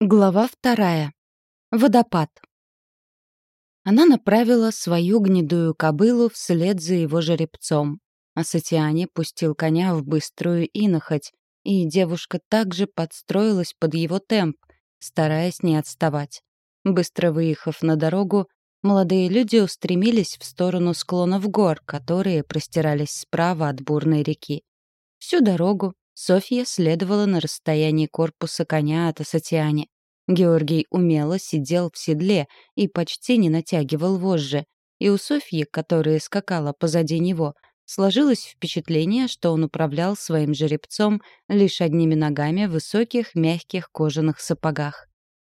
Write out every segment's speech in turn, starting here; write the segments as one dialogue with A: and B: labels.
A: Глава вторая. Водопад. Она направила свою гнедую кобылу вслед за его жеребцом. А Сатиане пустил коня в быструю инохоть, и девушка также подстроилась под его темп, стараясь не отставать. Быстро выехав на дорогу, молодые люди устремились в сторону склонов гор, которые простирались справа от бурной реки. Всю дорогу Софья следовала на расстоянии корпуса коня от Асатиани. Георгий умело сидел в седле и почти не натягивал вожжи. И у Софьи, которая скакала позади него, сложилось впечатление, что он управлял своим жеребцом лишь одними ногами в высоких мягких кожаных сапогах.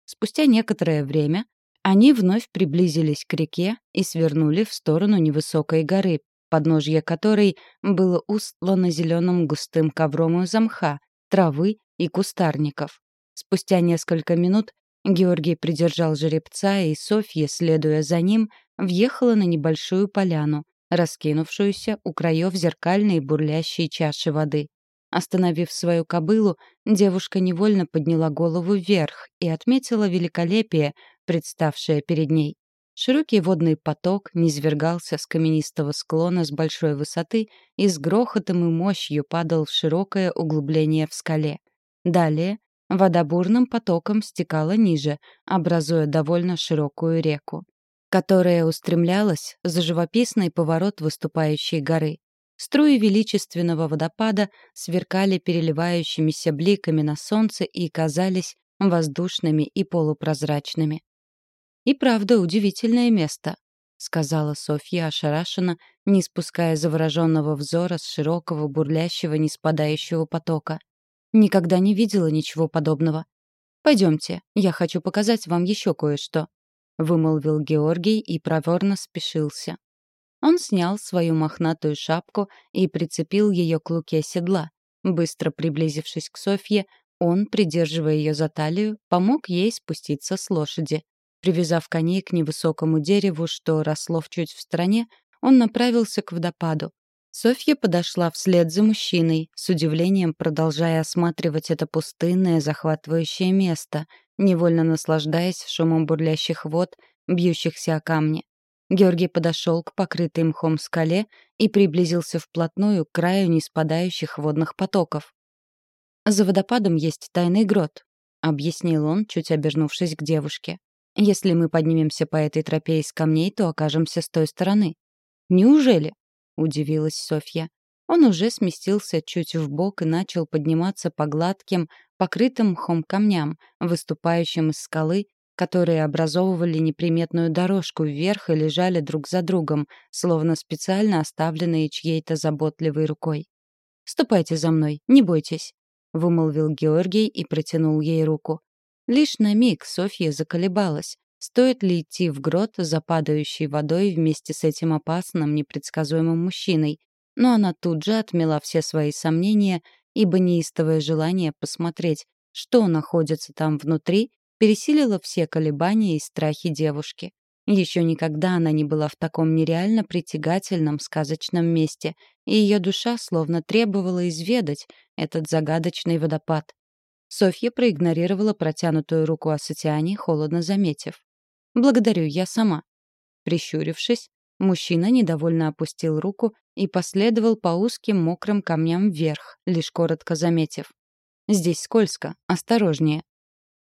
A: Спустя некоторое время они вновь приблизились к реке и свернули в сторону невысокой горы, подножье которой было устлано зеленым густым ковром из мха, травы и кустарников. Спустя несколько минут Георгий придержал жеребца, и Софья, следуя за ним, въехала на небольшую поляну, раскинувшуюся у краев зеркальной бурлящей чаши воды. Остановив свою кобылу, девушка невольно подняла голову вверх и отметила великолепие, представшее перед ней. Широкий водный поток низвергался с каменистого склона с большой высоты и с грохотом и мощью падал в широкое углубление в скале. Далее вода бурным потоком стекала ниже, образуя довольно широкую реку, которая устремлялась за живописный поворот выступающей горы. Струи величественного водопада сверкали переливающимися бликами на солнце и казались воздушными и полупрозрачными. «И правда удивительное место», — сказала Софья ошарашенно, не спуская завороженного взора с широкого, бурлящего, неспадающего потока. «Никогда не видела ничего подобного. Пойдемте, я хочу показать вам еще кое-что», — вымолвил Георгий и проворно спешился. Он снял свою мохнатую шапку и прицепил ее к луке седла. Быстро приблизившись к Софье, он, придерживая ее за талию, помог ей спуститься с лошади. Привязав коней к невысокому дереву, что росло в чуть в стороне, он направился к водопаду. Софья подошла вслед за мужчиной, с удивлением продолжая осматривать это пустынное, захватывающее место, невольно наслаждаясь шумом бурлящих вод, бьющихся о камни. Георгий подошел к покрытой мхом скале и приблизился вплотную к краю неспадающих водных потоков. «За водопадом есть тайный грот», — объяснил он, чуть обернувшись к девушке. Если мы поднимемся по этой тропе из камней, то окажемся с той стороны. Неужели? удивилась Софья. Он уже сместился чуть вбок и начал подниматься по гладким, покрытым мхом камням, выступающим из скалы, которые образовывали неприметную дорожку вверх и лежали друг за другом, словно специально оставленные чьей-то заботливой рукой. «Ступайте за мной, не бойтесь», — вымолвил Георгий и протянул ей руку. Лишь на миг Софья заколебалась, стоит ли идти в грот за падающей водой вместе с этим опасным, непредсказуемым мужчиной, но она тут же отмела все свои сомнения, ибо неистовое желание посмотреть, что находится там внутри, пересилило все колебания и страхи девушки. Еще никогда она не была в таком нереально притягательном сказочном месте, и ее душа словно требовала изведать этот загадочный водопад. Софья проигнорировала протянутую руку Асатиане, холодно заметив. «Благодарю, я сама». Прищурившись, мужчина недовольно опустил руку и последовал по узким мокрым камням вверх, лишь коротко заметив. «Здесь скользко, осторожнее».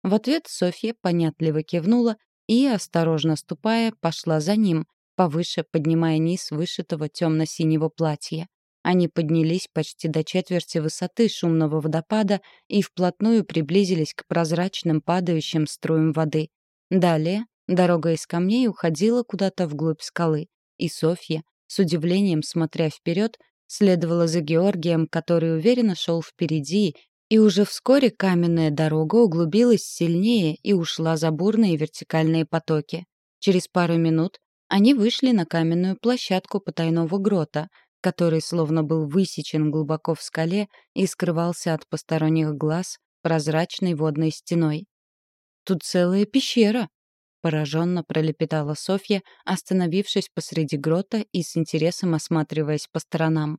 A: В ответ Софья понятливо кивнула и, осторожно ступая, пошла за ним, повыше поднимая низ вышитого темно-синего платья. Они поднялись почти до четверти высоты шумного водопада и вплотную приблизились к прозрачным падающим струям воды. Далее дорога из камней уходила куда-то вглубь скалы, и Софья, с удивлением смотря вперед, следовала за Георгием, который уверенно шел впереди, и уже вскоре каменная дорога углубилась сильнее и ушла за бурные вертикальные потоки. Через пару минут они вышли на каменную площадку потайного грота — который словно был высечен глубоко в скале и скрывался от посторонних глаз прозрачной водной стеной. «Тут целая пещера!» — пораженно пролепетала Софья, остановившись посреди грота и с интересом осматриваясь по сторонам.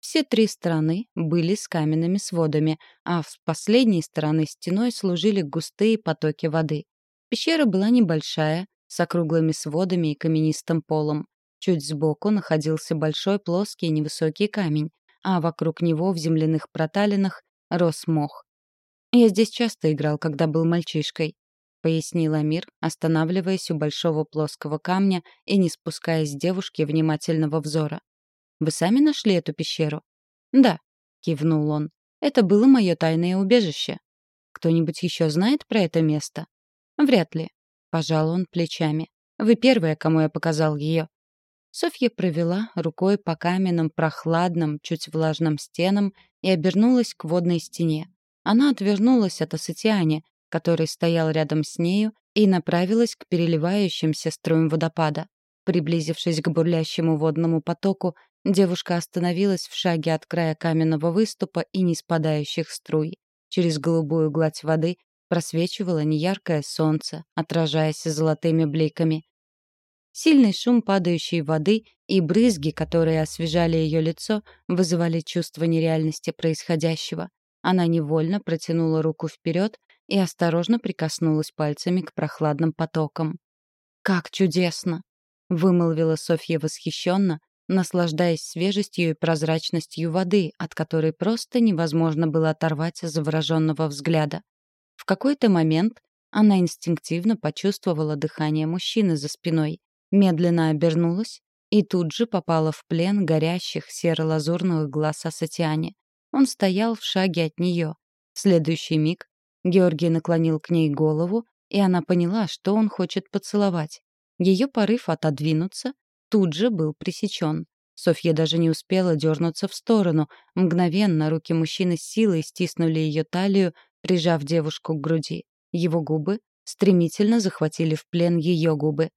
A: Все три стороны были с каменными сводами, а с последней стороны стеной служили густые потоки воды. Пещера была небольшая, с округлыми сводами и каменистым полом. Чуть сбоку находился большой плоский невысокий камень, а вокруг него в земляных проталинах рос мох. «Я здесь часто играл, когда был мальчишкой», — пояснил Амир, останавливаясь у большого плоского камня и не спуская с девушки внимательного взора. «Вы сами нашли эту пещеру?» «Да», — кивнул он. «Это было мое тайное убежище. Кто-нибудь еще знает про это место?» «Вряд ли», — пожал он плечами. «Вы первая, кому я показал ее. Софья провела рукой по каменным, прохладным, чуть влажным стенам и обернулась к водной стене. Она отвернулась от Асатиане, который стоял рядом с нею, и направилась к переливающимся струям водопада. Приблизившись к бурлящему водному потоку, девушка остановилась в шаге от края каменного выступа и неспадающих струй. Через голубую гладь воды просвечивало неяркое солнце, отражаясь золотыми бликами. Сильный шум падающей воды и брызги, которые освежали ее лицо, вызывали чувство нереальности происходящего. Она невольно протянула руку вперед и осторожно прикоснулась пальцами к прохладным потокам. «Как чудесно!» — вымолвила Софья восхищенно, наслаждаясь свежестью и прозрачностью воды, от которой просто невозможно было оторвать завороженного взгляда. В какой-то момент она инстинктивно почувствовала дыхание мужчины за спиной, медленно обернулась и тут же попала в плен горящих серо-лазурных глаз Асатиане. Он стоял в шаге от нее. В следующий миг Георгий наклонил к ней голову, и она поняла, что он хочет поцеловать. Ее порыв отодвинуться тут же был пресечен. Софья даже не успела дернуться в сторону. Мгновенно руки мужчины с силой стиснули ее талию, прижав девушку к груди. Его губы стремительно захватили в плен ее губы.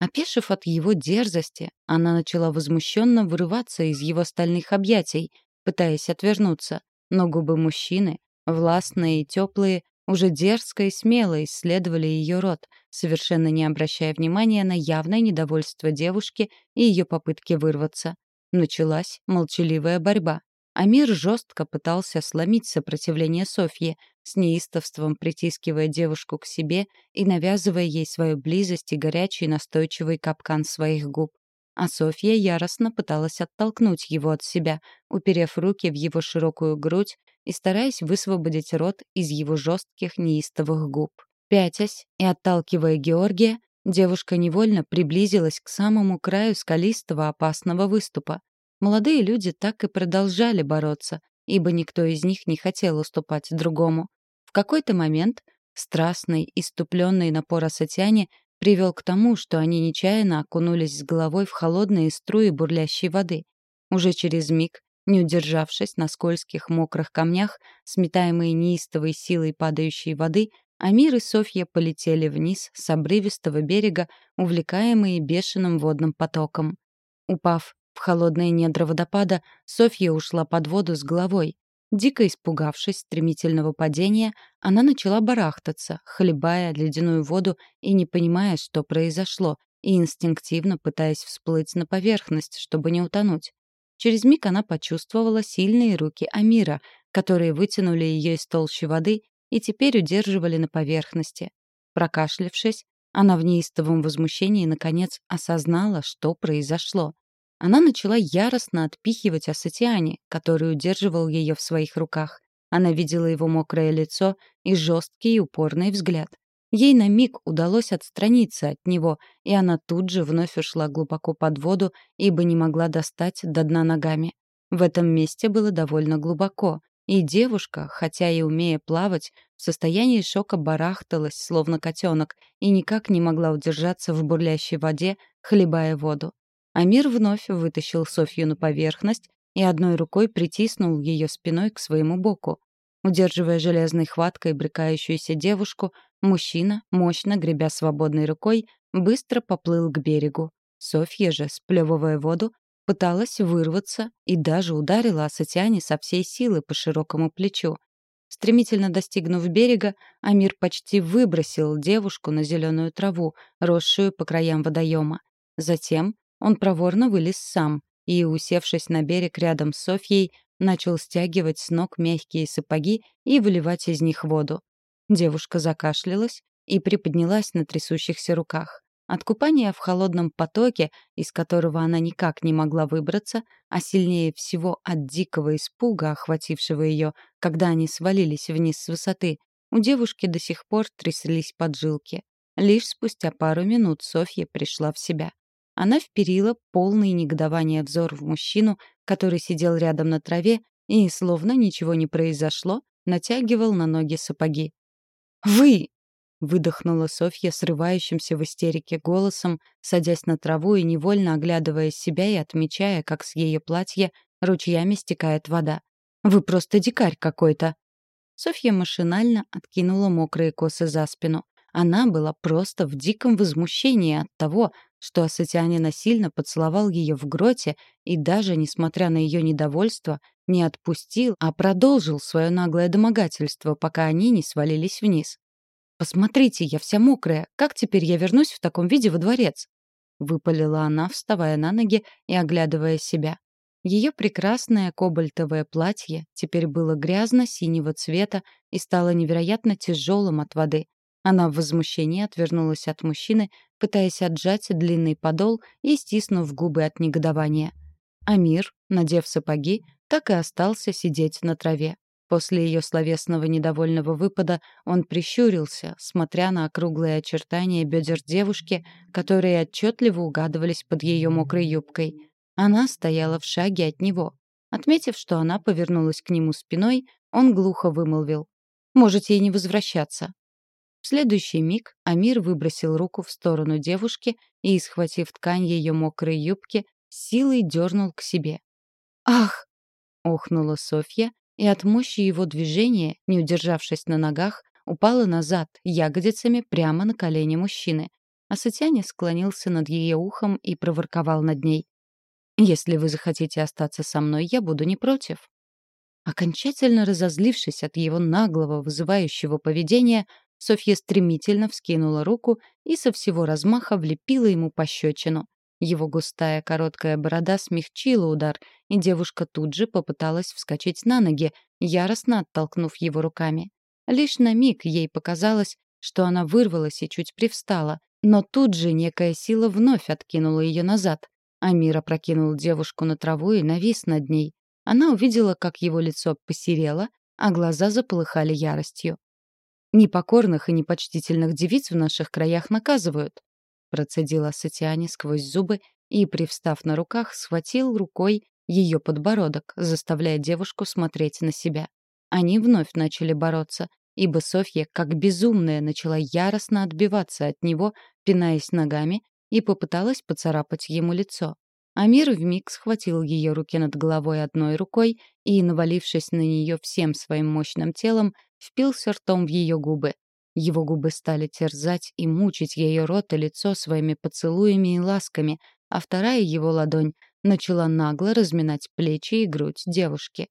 A: Опешив от его дерзости, она начала возмущенно вырываться из его стальных объятий, пытаясь отвернуться, но губы мужчины, властные и теплые, уже дерзко и смело исследовали ее рот, совершенно не обращая внимания на явное недовольство девушки и ее попытки вырваться. Началась молчаливая борьба. Амир жестко пытался сломить сопротивление Софьи, с неистовством притискивая девушку к себе и навязывая ей свою близость и горячий настойчивый капкан своих губ. А Софья яростно пыталась оттолкнуть его от себя, уперев руки в его широкую грудь и стараясь высвободить рот из его жестких неистовых губ. Пятясь и отталкивая Георгия, девушка невольно приблизилась к самому краю скалистого опасного выступа. Молодые люди так и продолжали бороться, ибо никто из них не хотел уступать другому. В какой-то момент страстный, иступленный напор Асатяне привел к тому, что они нечаянно окунулись с головой в холодные струи бурлящей воды. Уже через миг, не удержавшись на скользких мокрых камнях, сметаемые неистовой силой падающей воды, Амир и Софья полетели вниз с обрывистого берега, увлекаемые бешеным водным потоком. Упав в холодные недра водопада Софья ушла под воду с головой. Дико испугавшись стремительного падения, она начала барахтаться, хлебая ледяную воду и не понимая, что произошло, и инстинктивно пытаясь всплыть на поверхность, чтобы не утонуть. Через миг она почувствовала сильные руки Амира, которые вытянули ее из толщи воды и теперь удерживали на поверхности. Прокашлявшись, она в неистовом возмущении наконец осознала, что произошло. Она начала яростно отпихивать Асатиане, который удерживал ее в своих руках. Она видела его мокрое лицо и жесткий и упорный взгляд. Ей на миг удалось отстраниться от него, и она тут же вновь ушла глубоко под воду, ибо не могла достать до дна ногами. В этом месте было довольно глубоко, и девушка, хотя и умея плавать, в состоянии шока барахталась, словно котенок, и никак не могла удержаться в бурлящей воде, хлебая воду. Амир вновь вытащил Софью на поверхность и одной рукой притиснул ее спиной к своему боку. Удерживая железной хваткой брыкающуюся девушку, мужчина, мощно гребя свободной рукой, быстро поплыл к берегу. Софья же, сплевывая воду, пыталась вырваться и даже ударила Асатиане со всей силы по широкому плечу. Стремительно достигнув берега, Амир почти выбросил девушку на зеленую траву, росшую по краям водоема. Затем он проворно вылез сам и, усевшись на берег рядом с Софьей, начал стягивать с ног мягкие сапоги и выливать из них воду. Девушка закашлялась и приподнялась на трясущихся руках. От купания в холодном потоке, из которого она никак не могла выбраться, а сильнее всего от дикого испуга, охватившего ее, когда они свалились вниз с высоты, у девушки до сих пор тряслись поджилки. Лишь спустя пару минут Софья пришла в себя. Она вперила полный негодования взор в мужчину, который сидел рядом на траве и, словно ничего не произошло, натягивал на ноги сапоги. «Вы!» — выдохнула Софья срывающимся в истерике голосом, садясь на траву и невольно оглядывая себя и отмечая, как с ее платья ручьями стекает вода. «Вы просто дикарь какой-то!» Софья машинально откинула мокрые косы за спину. Она была просто в диком возмущении от того, что Асатиане насильно поцеловал ее в гроте и даже, несмотря на ее недовольство, не отпустил, а продолжил свое наглое домогательство, пока они не свалились вниз. «Посмотрите, я вся мокрая. Как теперь я вернусь в таком виде во дворец?» — выпалила она, вставая на ноги и оглядывая себя. Ее прекрасное кобальтовое платье теперь было грязно-синего цвета и стало невероятно тяжелым от воды. Она в возмущении отвернулась от мужчины, пытаясь отжать длинный подол и стиснув губы от негодования. Амир, надев сапоги, так и остался сидеть на траве. После ее словесного недовольного выпада он прищурился, смотря на округлые очертания бедер девушки, которые отчетливо угадывались под ее мокрой юбкой — она стояла в шаге от него. Отметив, что она повернулась к нему спиной, он глухо вымолвил. «Можете и не возвращаться». Следующий миг Амир выбросил руку в сторону девушки и, схватив ткань ее мокрой юбки, силой дернул к себе. «Ах!» — охнула Софья, и от мощи его движения, не удержавшись на ногах, упала назад, ягодицами прямо на колени мужчины. А Сатяне склонился над ее ухом и проворковал над ней. Если вы захотите остаться со мной, я буду не против». Окончательно разозлившись от его наглого, вызывающего поведения, Софья стремительно вскинула руку и со всего размаха влепила ему пощечину. Его густая короткая борода смягчила удар, и девушка тут же попыталась вскочить на ноги, яростно оттолкнув его руками. Лишь на миг ей показалось, что она вырвалась и чуть привстала, но тут же некая сила вновь откинула ее назад. Амир опрокинул девушку на траву и навис над ней. Она увидела, как его лицо посерело, а глаза заполыхали яростью. «Непокорных и непочтительных девиц в наших краях наказывают», процедила Сатиане сквозь зубы и, привстав на руках, схватил рукой ее подбородок, заставляя девушку смотреть на себя. Они вновь начали бороться, ибо Софья, как безумная, начала яростно отбиваться от него, пинаясь ногами и попыталась поцарапать ему лицо. Амир вмиг схватил ее руки над головой одной рукой и, навалившись на нее всем своим мощным телом, впился ртом в ее губы. Его губы стали терзать и мучить ее рот и лицо своими поцелуями и ласками, а вторая его ладонь начала нагло разминать плечи и грудь девушки.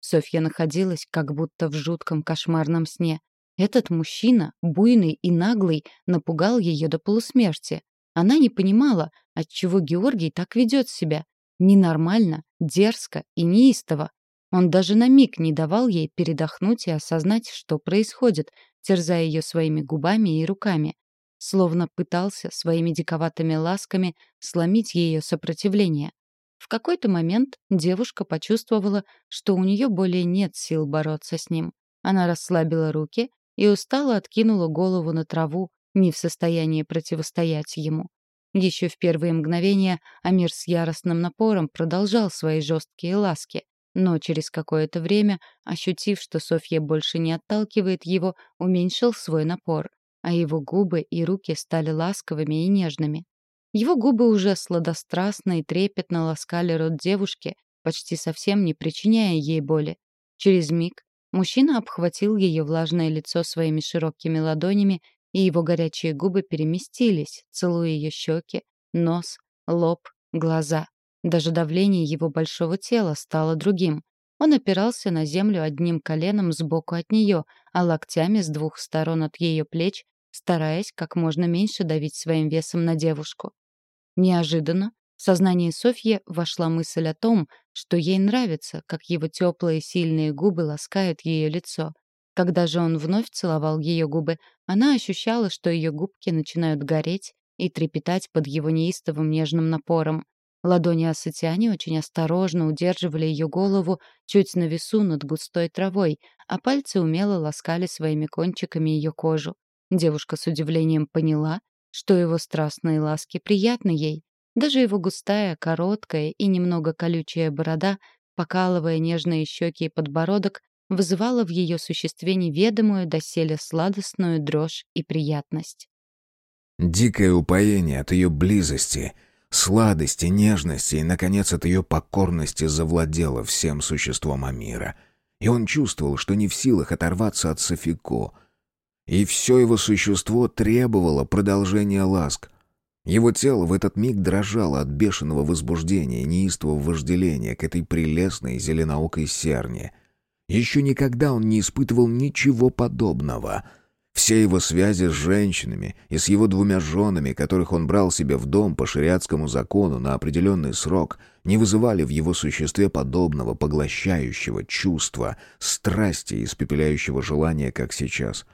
A: Софья находилась как будто в жутком кошмарном сне. Этот мужчина, буйный и наглый, напугал ее до полусмерти. Она не понимала, отчего Георгий так ведет себя. Ненормально, дерзко и неистово. Он даже на миг не давал ей передохнуть и осознать, что происходит, терзая ее своими губами и руками. Словно пытался своими диковатыми ласками сломить ее сопротивление. В какой-то момент девушка почувствовала, что у нее более нет сил бороться с ним. Она расслабила руки и устало откинула голову на траву, не в состоянии противостоять ему. Еще в первые мгновения Амир с яростным напором продолжал свои жесткие ласки, но через какое-то время, ощутив, что Софья больше не отталкивает его, уменьшил свой напор, а его губы и руки стали ласковыми и нежными. Его губы уже сладострастно и трепетно ласкали рот девушки, почти совсем не причиняя ей боли. Через миг мужчина обхватил ее влажное лицо своими широкими ладонями и его горячие губы переместились, целуя ее щеки, нос, лоб, глаза. Даже давление его большого тела стало другим. Он опирался на землю одним коленом сбоку от нее, а локтями с двух сторон от ее плеч, стараясь как можно меньше давить своим весом на девушку. Неожиданно В сознание Софьи вошла мысль о том, что ей нравится, как его теплые сильные губы ласкают ее лицо. Когда же он вновь целовал ее губы, она ощущала, что ее губки начинают гореть и трепетать под его неистовым нежным напором. Ладони Ассатиани очень осторожно удерживали ее голову чуть на весу над густой травой, а пальцы умело ласкали своими кончиками ее кожу. Девушка с удивлением поняла, что его страстные ласки приятны ей. Даже его густая, короткая и немного колючая борода, покалывая нежные щеки и подбородок, вызывала в ее существе неведомую доселе сладостную дрожь и приятность.
B: Дикое упоение от ее близости — сладости, нежности и, наконец, от ее покорности завладела всем существом Амира. И он чувствовал, что не в силах оторваться от Софико. И все его существо требовало продолжения ласк. Его тело в этот миг дрожало от бешеного возбуждения, неистового вожделения к этой прелестной зеленоокой серне. Еще никогда он не испытывал ничего подобного — все его связи с женщинами и с его двумя женами, которых он брал себе в дом по шариатскому закону на определенный срок, не вызывали в его существе подобного поглощающего чувства, страсти испепеляющего желания, как сейчас.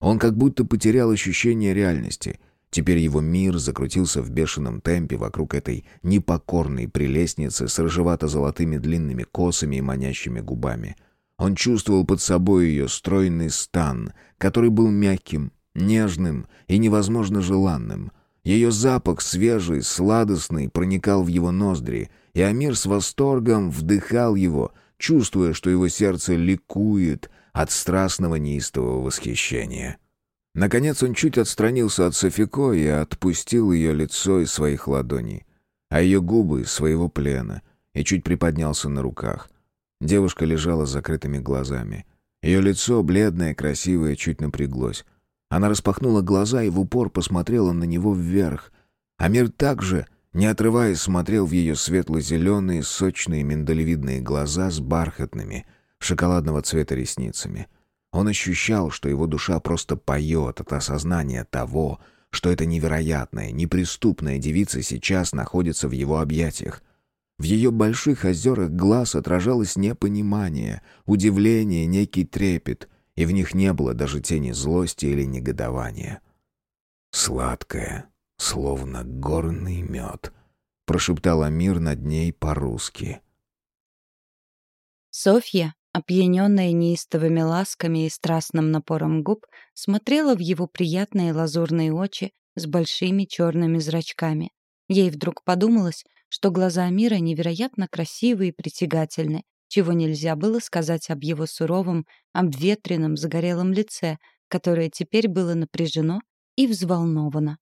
B: Он как будто потерял ощущение реальности. Теперь его мир закрутился в бешеном темпе вокруг этой непокорной прелестницы с рыжевато-золотыми длинными косами и манящими губами — он чувствовал под собой ее стройный стан, который был мягким, нежным и невозможно желанным. Ее запах, свежий, сладостный, проникал в его ноздри, и Амир с восторгом вдыхал его, чувствуя, что его сердце ликует от страстного неистового восхищения. Наконец он чуть отстранился от Софико и отпустил ее лицо из своих ладоней, а ее губы из своего плена, и чуть приподнялся на руках. Девушка лежала с закрытыми глазами. Ее лицо, бледное, красивое, чуть напряглось. Она распахнула глаза и в упор посмотрела на него вверх. Амир также, не отрываясь, смотрел в ее светло-зеленые, сочные миндалевидные глаза с бархатными, шоколадного цвета ресницами. Он ощущал, что его душа просто поет от осознания того, что эта невероятная, неприступная девица сейчас находится в его объятиях — в ее больших озерах глаз отражалось непонимание, удивление, некий трепет, и в них не было даже тени злости или негодования. «Сладкое, словно горный мед», — прошептал Амир над ней по-русски.
A: Софья, опьяненная неистовыми ласками и страстным напором губ, смотрела в его приятные лазурные очи с большими черными зрачками. Ей вдруг подумалось, что глаза мира невероятно красивы и притягательны, чего нельзя было сказать об его суровом, обветренном, загорелом лице, которое теперь было напряжено и взволновано.